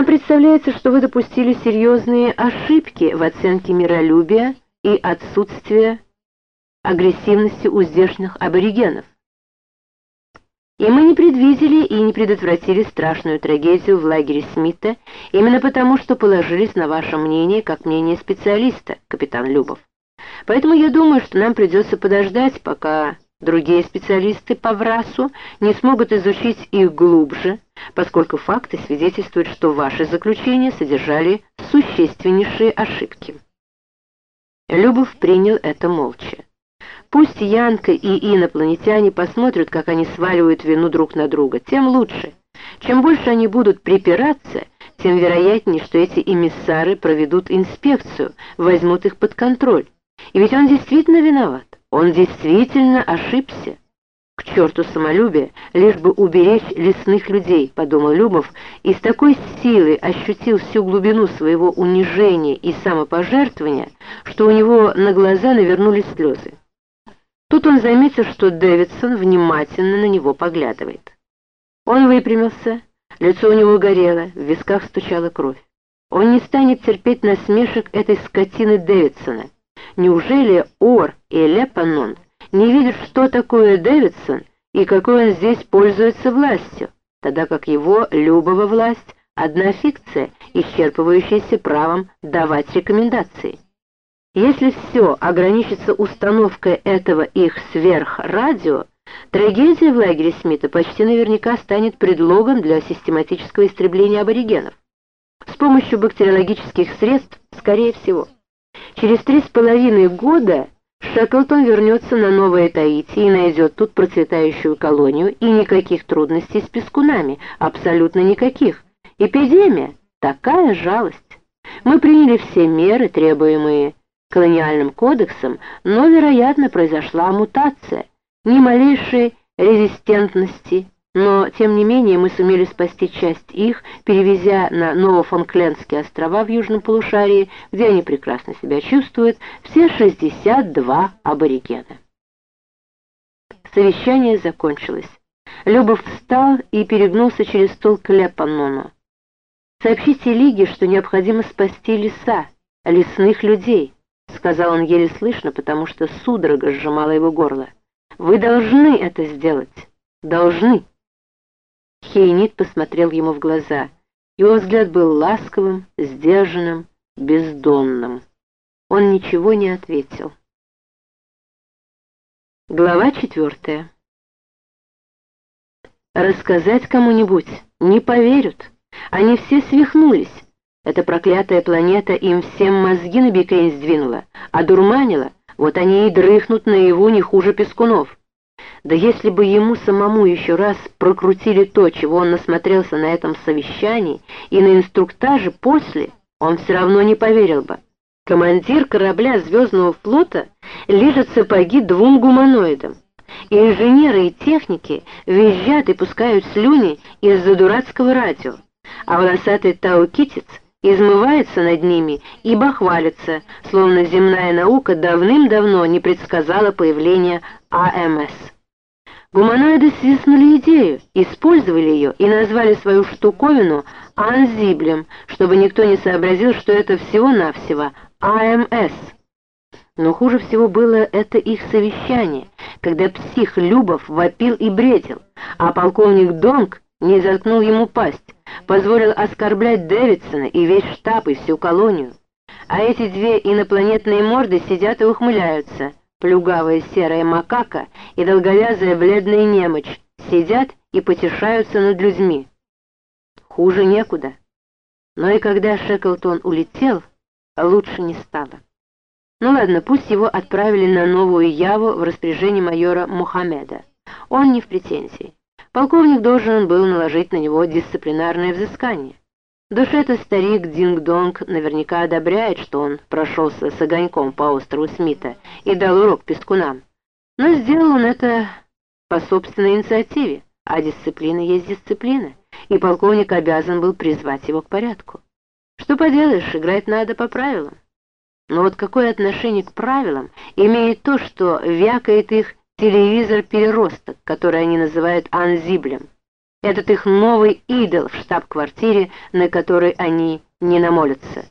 Нам представляется, что вы допустили серьезные ошибки в оценке миролюбия и отсутствия агрессивности у здешних аборигенов. И мы не предвидели и не предотвратили страшную трагедию в лагере Смита именно потому, что положились на ваше мнение как мнение специалиста, капитан Любов. Поэтому я думаю, что нам придется подождать, пока другие специалисты по ВРАСу не смогут изучить их глубже, поскольку факты свидетельствуют, что ваши заключения содержали существеннейшие ошибки. Любов принял это молча. Пусть Янка и инопланетяне посмотрят, как они сваливают вину друг на друга, тем лучше. Чем больше они будут припираться, тем вероятнее, что эти эмиссары проведут инспекцию, возьмут их под контроль. И ведь он действительно виноват, он действительно ошибся. К черту самолюбие, лишь бы уберечь лесных людей, подумал Любов, и с такой силой ощутил всю глубину своего унижения и самопожертвования, что у него на глаза навернулись слезы. Тут он заметил, что Дэвидсон внимательно на него поглядывает. Он выпрямился, лицо у него горело, в висках стучала кровь. Он не станет терпеть насмешек этой скотины Дэвидсона. Неужели Ор и Лепанон не видят, что такое Дэвидсон и какой он здесь пользуется властью, тогда как его любого власть — одна фикция, исчерпывающаяся правом давать рекомендации? Если все ограничится установкой этого их сверхрадио, трагедия в лагере Смита почти наверняка станет предлогом для систематического истребления аборигенов. С помощью бактериологических средств, скорее всего. Через три с половиной года Шеклтон вернется на Новое Таити и найдет тут процветающую колонию, и никаких трудностей с пескунами, абсолютно никаких. Эпидемия — такая жалость. Мы приняли все меры, требуемые колониальным кодексом, но, вероятно, произошла мутация, ни малейшей резистентности, но, тем не менее, мы сумели спасти часть их, перевезя на Новофонклендские острова в южном полушарии, где они прекрасно себя чувствуют, все 62 аборигена. Совещание закончилось. Любов встал и перегнулся через стол к Лепанону. «Сообщите Лиге, что необходимо спасти леса, лесных людей». — сказал он еле слышно, потому что судорога сжимала его горло. «Вы должны это сделать! Должны!» Хейнит посмотрел ему в глаза. Его взгляд был ласковым, сдержанным, бездонным. Он ничего не ответил. Глава четвертая. Рассказать кому-нибудь не поверят. Они все свихнулись. Эта проклятая планета им всем мозги на бекрень сдвинула, одурманила, вот они и дрыхнут наяву не хуже пескунов. Да если бы ему самому еще раз прокрутили то, чего он насмотрелся на этом совещании, и на инструктаже после, он все равно не поверил бы. Командир корабля Звездного флота лежит сапоги двум гуманоидам. И инженеры и техники визжат и пускают слюни из-за дурацкого радио. А волосатый таукитец измывается над ними и бахвалится, словно земная наука давным-давно не предсказала появление АМС. Гуманоиды свистнули идею, использовали ее и назвали свою штуковину анзиблем, чтобы никто не сообразил, что это всего-навсего АМС. Но хуже всего было это их совещание, когда псих Любов вопил и бредил, а полковник Донг не заткнул ему пасть, позволил оскорблять Дэвидсона и весь штаб и всю колонию. А эти две инопланетные морды сидят и ухмыляются. Плюгавая серая макака и долговязая бледная немочь сидят и потешаются над людьми. Хуже некуда. Но и когда Шеклтон улетел, лучше не стало. Ну ладно, пусть его отправили на новую Яву в распоряжение майора Мухаммеда. Он не в претензии полковник должен был наложить на него дисциплинарное взыскание. Душе-то старик Динг-Донг наверняка одобряет, что он прошелся с огоньком по острову Смита и дал урок пескунам. Но сделал он это по собственной инициативе, а дисциплина есть дисциплина, и полковник обязан был призвать его к порядку. Что поделаешь, играть надо по правилам. Но вот какое отношение к правилам имеет то, что вякает их телевизор-переросток, который они называют анзиблем. Этот их новый идол в штаб-квартире, на который они не намолятся.